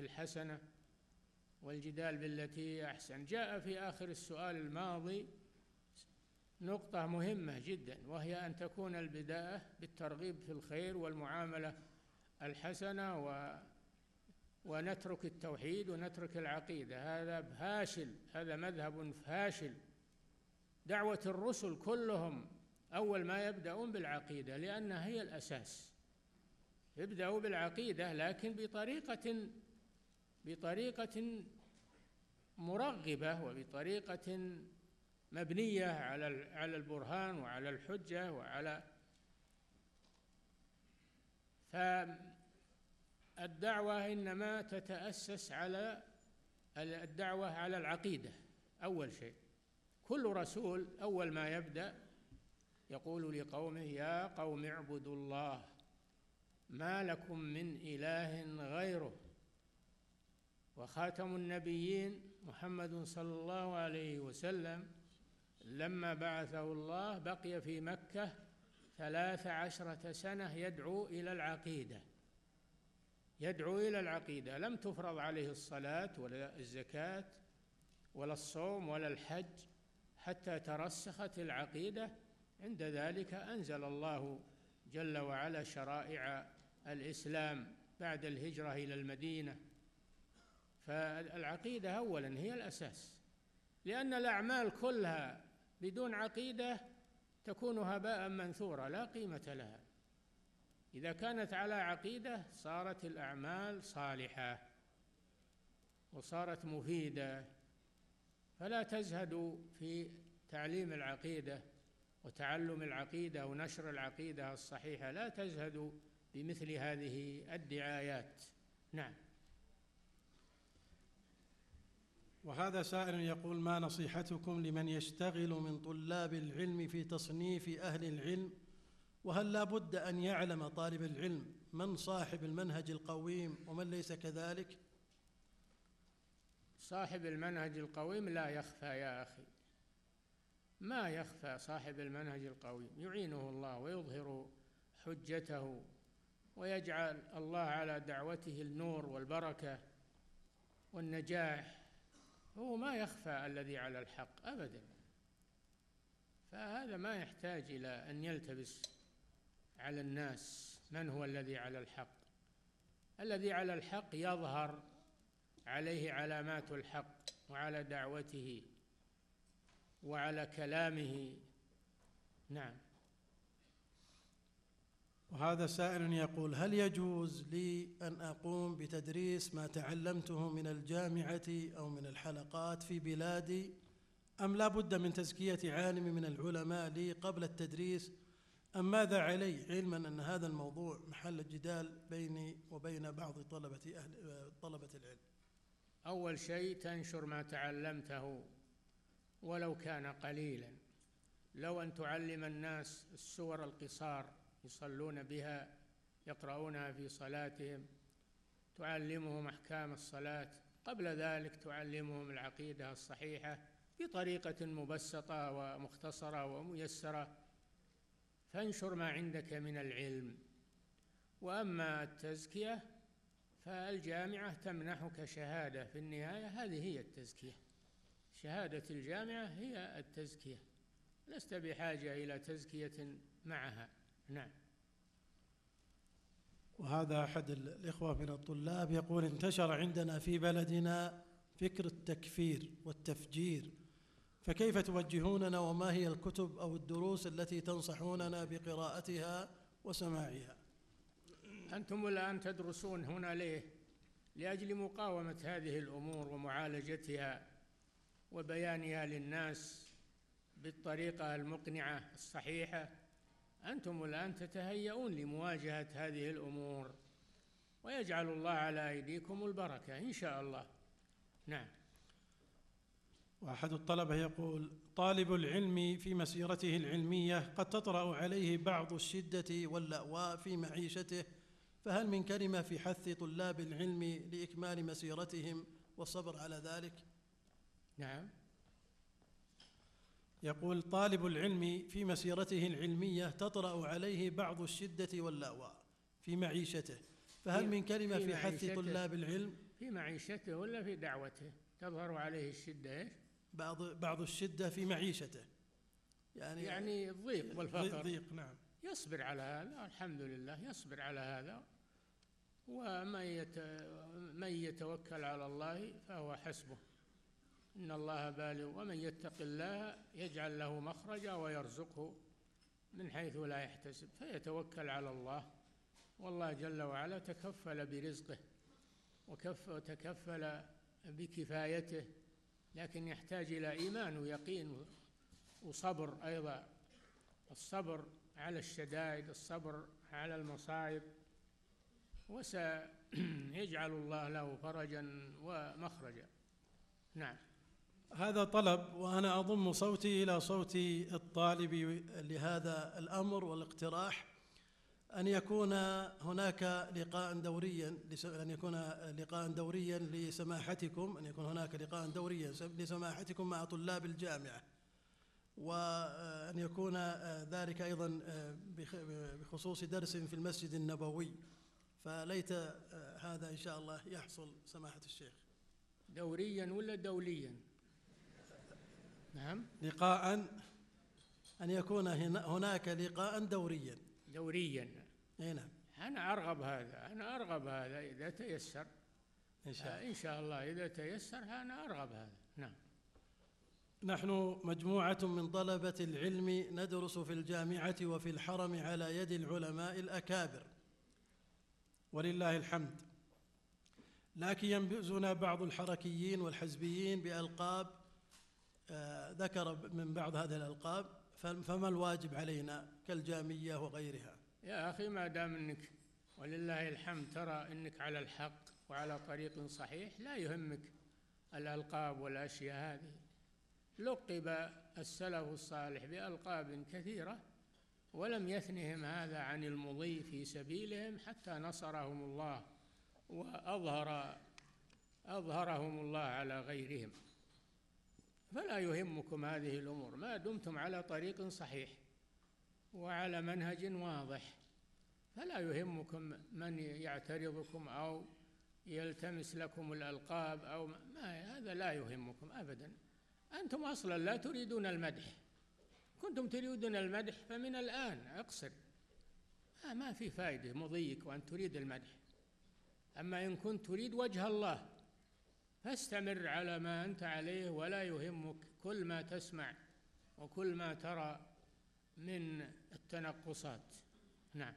الحسنة والجدال بالتي هي أحسن. جاء في آخر السؤال الماضي نقطة مهمة جدا وهي أن تكون البداية بالترغيب في الخير والمعاملة الحسنة و ونترك التوحيد ونترك العقيدة. هذا فاشل هذا مذهب فاشل دعوة الرسل كلهم أول ما يبدأون بالعقيدة لأنها هي الأساس. ابدأوا بالعقيدة لكن بطريقة بطريقة مرغبة وبطريقة مبنية على على البرهان وعلى الحجة وعلى فالدعوة إنما تتأسس على الدعوة على العقيدة أول شيء. كل رسول أول ما يبدأ يقول لقومه يا قوم اعبدوا الله ما لكم من إله غيره. وخاتم النبيين محمد صلى الله عليه وسلم لما بعثه الله بقي في مكة ثلاث عشرة سنة يدعو إلى العقيدة. يدعو إلى العقيدة. لم تفرض عليه الصلاة ولا الزكاة ولا الصوم ولا الحج حتى ترسخت العقيدة. عند ذلك أنزل الله جل وعلا شرائع الإسلام بعد الهجرة إلى المدينة. فالعقيدة أولا هي الأساس لأن الأعمال كلها بدون عقيدة تكون هباء منثورا لا قيمة لها. إذا كانت على عقيدة صارت الأعمال صالحة وصارت مفيدة فلا تزهدوا في تعليم العقيدة وتعلم العقيدة ونشر العقيدة الصحيحة لا تزهدوا بمثل هذه الدعايات. نعم. وهذا سائل يقول ما نصيحتكم لمن يشتغل من طلاب العلم في تصنيف أهل العلم؟ وهل لا بد أن يعلم طالب العلم من صاحب المنهج القويم ومن ليس كذلك؟ صاحب المنهج القويم لا يخفى يا أخي. ما يخفى صاحب المنهج القويم؟ يعينه الله ويظهر حجته ويجعل الله على دعوته النور والبركة والنجاح. هو ما يخفى الذي على الحق ابدا. فهذا ما يحتاج إلى أن يلتبس على الناس من هو الذي على الحق. الذي على الحق يظهر عليه علامات الحق وعلى دعوته وعلى كلامه. نعم. وهذا سائل يقول هل يجوز لي أن أقوم بتدريس ما تعلمته من الجامعة أو من الحلقات في بلادي؟ أم لا بد من تزكية عالم من العلماء لي قبل التدريس؟ أم ماذا علي علما أن هذا الموضوع محل جدال بيني وبين بعض طلبة أهل طلبة العلم؟ أول شيء تنشر ما تعلمته ولو كان قليلا. لو أن تعلم الناس السور القصار يصلون بها يقرؤونها في صلاتهم تعلمهم أحكام الصلاة. قبل ذلك تعلمهم العقيدة الصحيحة بطريقة مبسطة ومختصرة وميسرة. فانشر ما عندك من العلم. وأما التزكية فالجامعة تمنحك شهادة. في النهاية هذه هي التزكية. شهادة الجامعة هي التزكية. لست بحاجة إلى تزكية معها. نعم. وهذا أحد الإخوة من الطلاب يقول انتشر عندنا في بلدنا فكر التكفير والتفجير فكيف توجهوننا وما هي الكتب أو الدروس التي تنصحوننا بقراءتها وسماعها؟ أنتم الآن تدرسون هنا ليه؟ لأجل مقاومة هذه الأمور ومعالجتها وبيانها للناس بالطريقة المقنعة الصحيحة أنتم الآن تتهيئون لمواجهة هذه الأمور ويجعل الله على أيديكم البركة إن شاء الله. نعم. وأحد الطلبة يقول طالب العلم في مسيرته العلمية قد تطرأ عليه بعض الشدة واللأواء في معيشته فهل من كلمة في حث طلاب العلم لإكمال مسيرتهم والصبر على ذلك؟ نعم. يقول طالب العلم في مسيرته العلمية تطرأ عليه بعض الشدة واللأواء في معيشته. فهل من كلمة في حث طلاب العلم؟ في معيشته ولا في دعوته؟ تظهر عليه الشدة إيش؟ بعض بعض الشدة في معيشته. يعني يعني الضيق والفقر. ضيق نعم. يصبر على هذا الحمد لله يصبر على هذا. ومن من يتوكل على الله فهو حسبه. إن الله بالغ ومن يتق الله يجعل له مخرجا ويرزقه من حيث لا يحتسب فيتوكل على الله. والله جل وعلا تكفل برزقه وكف وتكفل بكفايته لكن يحتاج إلى إيمان ويقين وصبر أيضا. الصبر على الشدائد الصبر على المصائب وسيجعل الله له فرجا ومخرجا. نعم. هذا طلب وأنا أضم صوتي إلى صوت الطالب لهذا الأمر والاقتراح أن يكون هناك لقاء دوريا أن يكون لقاء دوريا لسماحتكم أن يكون هناك لقاء دوريا لسماحتكم مع طلاب الجامعة وأن يكون ذلك أيضا بخصوص درس في المسجد النبوي. فليت هذا إن شاء الله يحصل سماحة الشيخ. دوريا ولا دوليا؟ نعم. لقاء أن يكون هناك لقاء دوريا. دوريا. أي نعم. أنا أرغب هذا. أنا أرغب هذا. إذا تيسر. إن شاء الله. إن شاء الله إذا تيسر أنا أرغب هذا. نعم. نحن مجموعة من طلبة العلم ندرس في الجامعة وفي الحرم على يد العلماء الأكابر. ولله الحمد. لكن ينبئزنا بعض الحركيين والحزبيين بألقاب ذكر من بعض هذه الألقاب فما الواجب علينا كالجامية وغيرها؟ يا أخي ما دام أنك ولله الحمد ترى أنك على الحق وعلى طريق صحيح لا يهمك الألقاب والأشياء هذه. لقب السلف الصالح بألقاب كثيرة ولم يثنهم هذا عن المضي في سبيلهم حتى نصرهم الله وأظهر أظهرهم الله على غيرهم. فلا يهمكم هذه الأمور. ما دمتم على طريق صحيح وعلى منهج واضح. فلا يهمكم من يعترضكم أو يلتمس لكم الألقاب أو ما هذا لا يهمكم ابدا. أنتم أصلا لا تريدون المدح. كنتم تريدون المدح فمن الآن أقصر. ما في فائده مضيك وأن تريد المدح. أما إن كنت تريد وجه الله. فاستمر على ما أنت عليه ولا يهمك. كل ما تسمع وكل ما ترى من التنقصات. نعم.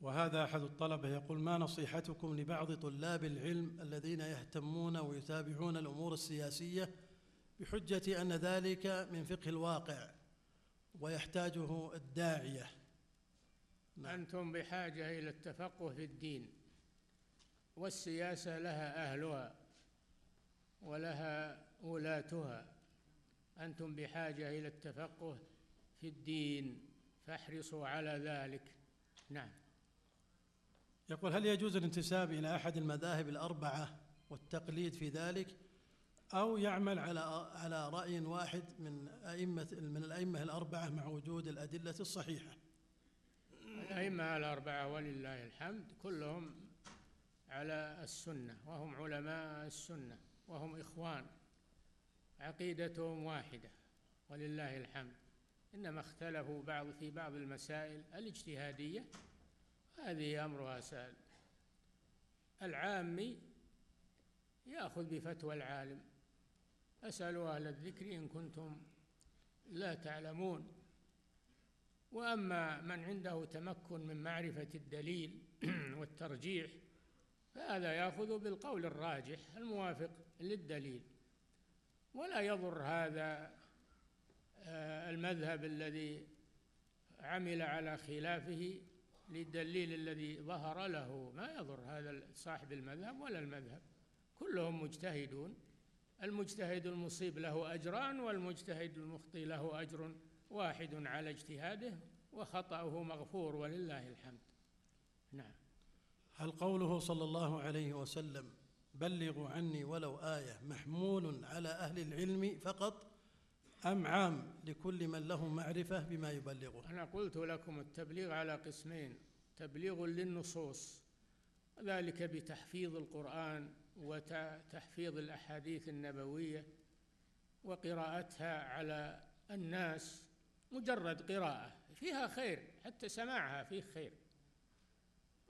وهذا أحد الطلبة يقول ما نصيحتكم لبعض طلاب العلم الذين يهتمون ويتابعون الأمور السياسية بحجة أن ذلك من فقه الواقع ويحتاجه الداعية؟ نعم. أنتم بحاجة إلى التفقه في الدين. والسياسة لها أهلها ولها ولاتها أنتم بحاجة إلى التفقه في الدين فاحرصوا على ذلك. نعم. يقول هل يجوز الانتساب إلى أحد المذاهب الأربعة والتقليد في ذلك؟ أو يعمل على على رأي واحد من أئمة من الأئمة الأربعة مع وجود الأدلة الصحيحة؟ الأئمة الأربعة ولله الحمد كلهم على السنة وهم علماء السنة وهم إخوان. عقيدتهم واحدة ولله الحمد. إنما اختلفوا بعض في بعض المسائل الاجتهادية هذه أمرها سهل العامي يأخذ بفتوى العالم. أسألوا أهل الذكر إن كنتم لا تعلمون. وأما من عنده تمكن من معرفة الدليل والترجيح فهذا يأخذ بالقول الراجح الموافق للدليل. ولا يضر هذا آه، المذهب الذي عمل على خلافه للدليل الذي ظهر له. ما يضر هذا صاحب المذهب ولا المذهب. كلهم مجتهدون. المجتهد المصيب له أجران والمجتهد المخطي له أجر واحد على اجتهاده وخطأه مغفور ولله الحمد. نعم. هل قوله صلى الله عليه وسلم بلغوا عني ولو آية محمول على أهل العلم فقط أم عام لكل من له معرفة بما يبلغه؟ أنا قلت لكم التبليغ على قسمين تبليغ للنصوص ذلك بتحفيظ القرآن وتحفيظ الأحاديث النبوية وقراءتها على الناس مجرد قراءة فيها خير حتى سماعها فيه خير.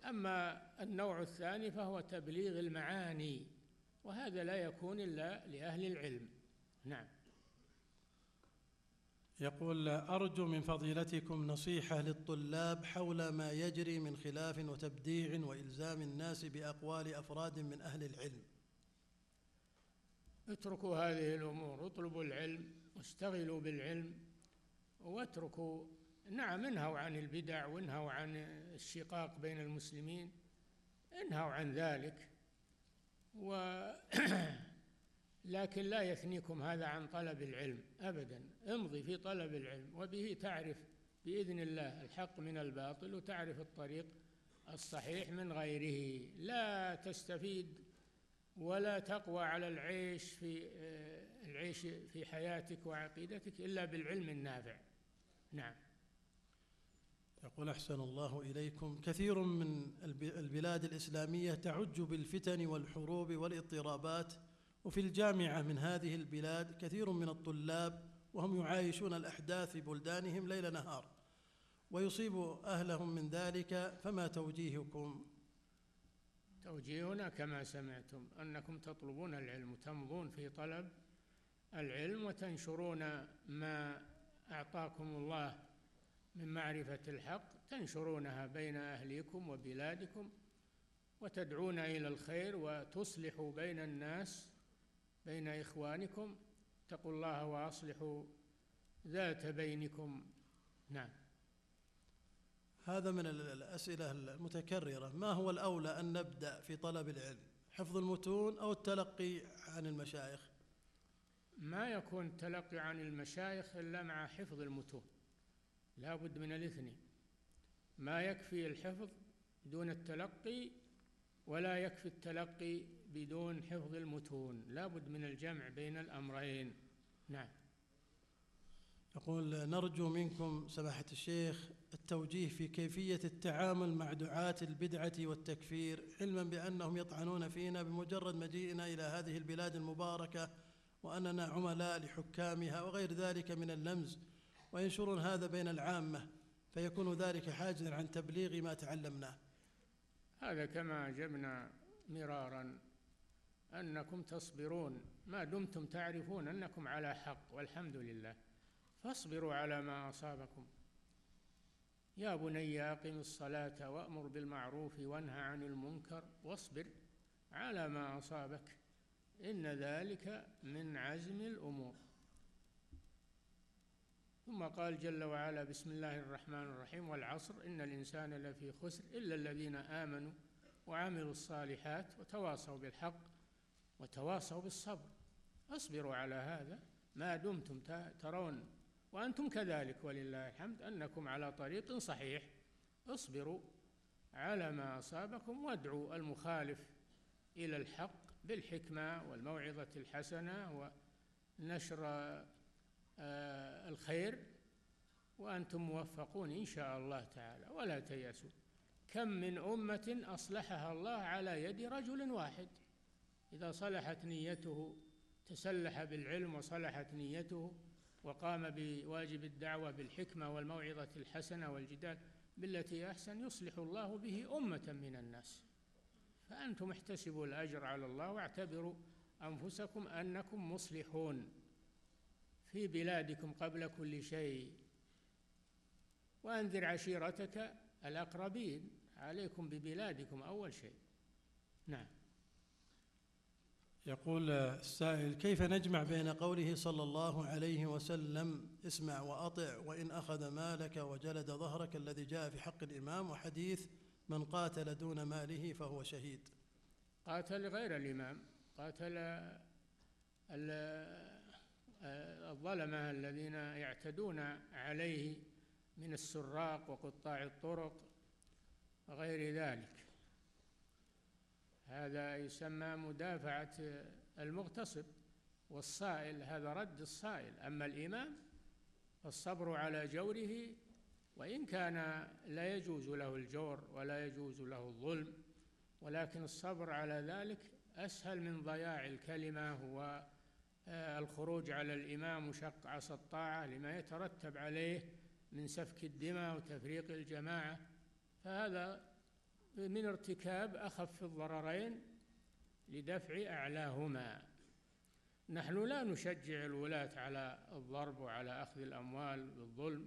أما النوع الثاني فهو تبليغ المعاني وهذا لا يكون إلا لأهل العلم. نعم. يقول أرجو من فضيلتكم نصيحة للطلاب حول ما يجري من خلاف وتبديع وإلزام الناس بأقوال أفراد من أهل العلم. اتركوا هذه الأمور اطلبوا العلم واشتغلوا بالعلم واتركوا نعم انهوا عن البدع وانهوا عن الشقاق بين المسلمين انهوا عن ذلك. و لكن لا يثنيكم هذا عن طلب العلم ابدا. امضي في طلب العلم وبه تعرف بإذن الله الحق من الباطل وتعرف الطريق الصحيح من غيره. لا تستفيد ولا تقوى على العيش في آه، العيش في حياتك وعقيدتك إلا بالعلم النافع. نعم. يقول أحسن الله إليكم. كثير من البلاد الإسلامية تعج بالفتن والحروب والاضطرابات وفي الجامعة من هذه البلاد كثير من الطلاب وهم يعايشون الأحداث في بلدانهم ليل نهار ويصيب أهلهم من ذلك. فما توجيهكم؟ توجيهنا كما سمعتم أنكم تطلبون العلم تمضون في طلب العلم وتنشرون ما أعطاكم الله من معرفة الحق تنشرونها بين أهليكم وبلادكم وتدعون إلى الخير وتصلحوا بين الناس بين إخوانكم. اتقوا الله وأصلحوا ذات بينكم. نعم. هذا من الأسئلة المتكررة. ما هو الأولى أن نبدأ في طلب العلم؟ حفظ المتون أو التلقي عن المشايخ؟ ما يكون التلقي عن المشايخ إلا مع حفظ المتون. لا بد من الاثنين. ما يكفي الحفظ دون التلقي ولا يكفي التلقي بدون حفظ المتون. لا بد من الجمع بين الأمرين. نعم. يقول نرجو منكم سماحة الشيخ التوجيه في كيفية التعامل مع دعاة البدعة والتكفير علما بأنهم يطعنون فينا بمجرد مجيئنا إلى هذه البلاد المباركة وأننا عملاء لحكامها وغير ذلك من اللمز. وينشرون هذا بين العامة فيكون ذلك حاجزا عن تبليغ ما تعلمناه. هذا كما أجبنا مرارا أنكم تصبرون ما دمتم تعرفون أنكم على حق والحمد لله. فاصبروا على ما أصابكم. يا بني أقم الصلاة وأمر بالمعروف وانهى عن المنكر واصبر على ما أصابك. إن ذلك من عزم الأمور. ثم قال جل وعلا بسم الله الرحمن الرحيم والعصر إن الإنسان لفي خسر إلا الذين آمنوا وعملوا الصالحات وتواصوا بالحق وتواصوا بالصبر. اصبروا على هذا ما دمتم ترون وأنتم كذلك ولله الحمد أنكم على طريق صحيح. اصبروا على ما أصابكم وادعوا المخالف إلى الحق بالحكمة والموعظة الحسنة ونشر الخير وأنتم موفقون إن شاء الله تعالى. ولا تيأسوا. كم من أمة أصلحها الله على يد رجل واحد. إذا صلحت نيته تسلح بالعلم وصلحت نيته وقام بواجب الدعوة بالحكمة والموعظة الحسنة والجدال بالتي أحسن يصلح الله به أمة من الناس. فأنتم احتسبوا الأجر على الله واعتبروا أنفسكم أنكم مصلحون. في بلادكم قبل كل شيء. وأنذر عشيرتك الأقربين عليكم ببلادكم أول شيء. نعم. يقول السائل كيف نجمع بين قوله صلى الله عليه وسلم اسمع وأطع وإن أخذ مالك وجلد ظهرك الذي جاء في حق الإمام وحديث من قاتل دون ماله فهو شهيد؟ قاتل غير الإمام قاتل الظلمة الذين يعتدون عليه من السراق وقطاع الطرق وغير ذلك. هذا يسمى مدافعة المغتصب والصائل هذا رد الصائل. أما الإمام فالصبر على جوره وإن كان لا يجوز له الجور ولا يجوز له الظلم ولكن الصبر على ذلك أسهل من ضياع الكلمة والخروج على الإمام وشق عصا الطاعة لما يترتب عليه من سفك الدماء وتفريق الجماعة. فهذا من ارتكاب أخف الضررين لدفع أعلاهما. نحن لا نشجع الولاة على الضرب وعلى أخذ الأموال بالظلم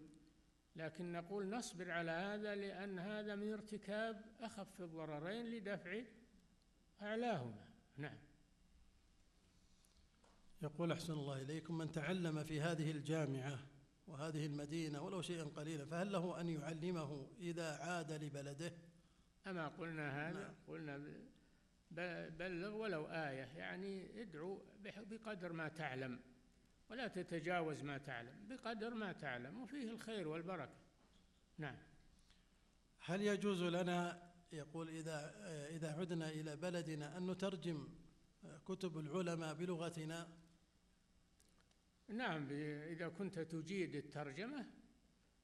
لكن نقول نصبر على هذا لأن هذا من ارتكاب أخف الضررين لدفع أعلاهما. نعم. يقول أحسن الله إليكم من تعلم في هذه الجامعة وهذه المدينة ولو شيئا قليلا فهل له أن يعلمه إذا عاد لبلده؟ أما قلنا هذا نعم. قلنا بلغ ولو آية يعني ادعو بقدر ما تعلم ولا تتجاوز ما تعلم بقدر ما تعلم وفيه الخير والبركة. نعم. هل يجوز لنا يقول إذا إذا عدنا إلى بلدنا أن نترجم كتب العلماء بلغتنا؟ نعم إذا كنت تجيد الترجمة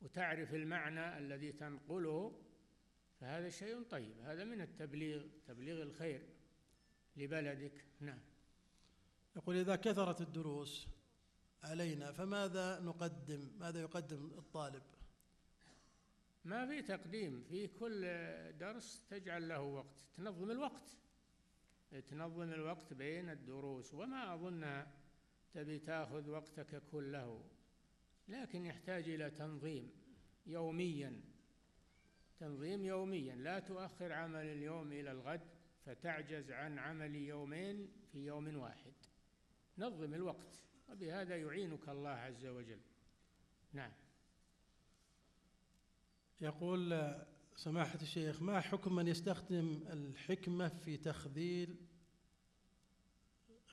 وتعرف المعنى الذي تنقله فهذا شيء طيب هذا من التبليغ تبليغ الخير لبلدك. نعم. يقول إذا كثرت الدروس علينا فماذا نقدم؟ ماذا يقدم الطالب؟ ما في تقديم في كل درس تجعل له وقت تنظم الوقت. تنظم الوقت بين الدروس وما أظنها تبي تاخذ وقتك كله لكن يحتاج إلى تنظيم يوميا. تنظيم يوميا. لا تؤخر عمل اليوم إلى الغد فتعجز عن عمل يومين في يوم واحد. نظم الوقت وبهذا يعينك الله عز وجل. نعم. يقول سماحة الشيخ ما حكم من يستخدم الحكمة في تخذيل